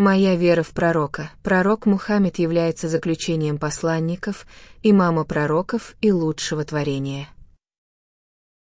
Моя вера в пророка. Пророк Мухаммед является заключением посланников, имама пророков и лучшего творения.